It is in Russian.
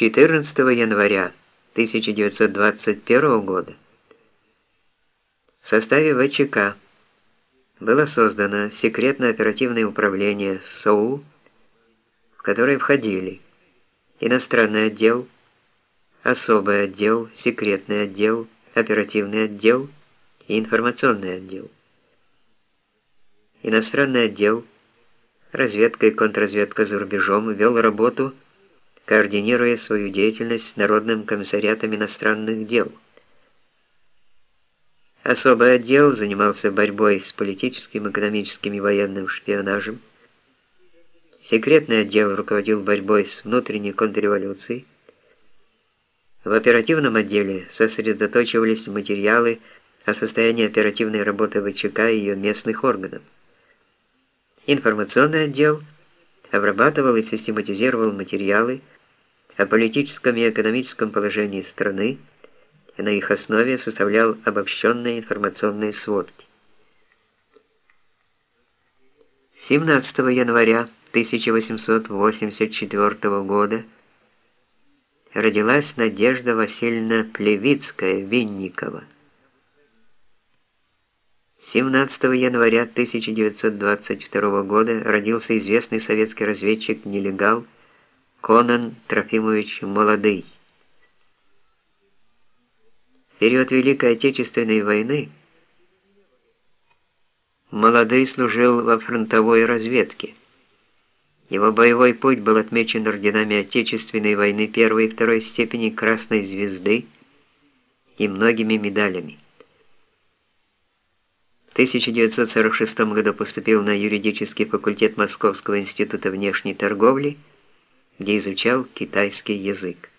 14 января 1921 года в составе ВЧК было создано секретное оперативное управление СОУ, в которое входили иностранный отдел, особый отдел, секретный отдел, оперативный отдел и информационный отдел. Иностранный отдел, разведка и контрразведка за рубежом вел работу, координируя свою деятельность с Народным комиссариатом иностранных дел. Особый отдел занимался борьбой с политическим, экономическим и военным шпионажем. Секретный отдел руководил борьбой с внутренней контрреволюцией. В оперативном отделе сосредоточивались материалы о состоянии оперативной работы ВЧК и ее местных органов. Информационный отдел обрабатывал и систематизировал материалы о политическом и экономическом положении страны, и на их основе составлял обобщенные информационные сводки. 17 января 1884 года родилась Надежда Васильевна Плевицкая-Винникова. 17 января 1922 года родился известный советский разведчик-нелегал Конан Трофимович Молодый. В период Великой Отечественной войны Молодый служил во фронтовой разведке. Его боевой путь был отмечен орденами Отечественной войны первой и второй степени Красной Звезды и многими медалями. В 1946 году поступил на юридический факультет Московского института внешней торговли, где изучал китайский язык.